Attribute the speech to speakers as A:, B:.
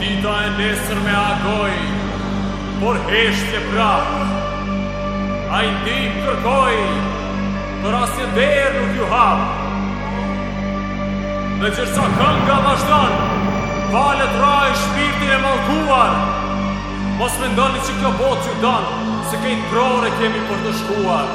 A: Dita e nesërme agoi, por heshtje prapë. Ai të kërkoi, por asnjë derë nuk iu hap. Dhe gjersa kënga vazhdon, falet ai shpirtin e mallkuar, mos mendoni që kjo botë ju don, se krejt prore kemi për të shkuar.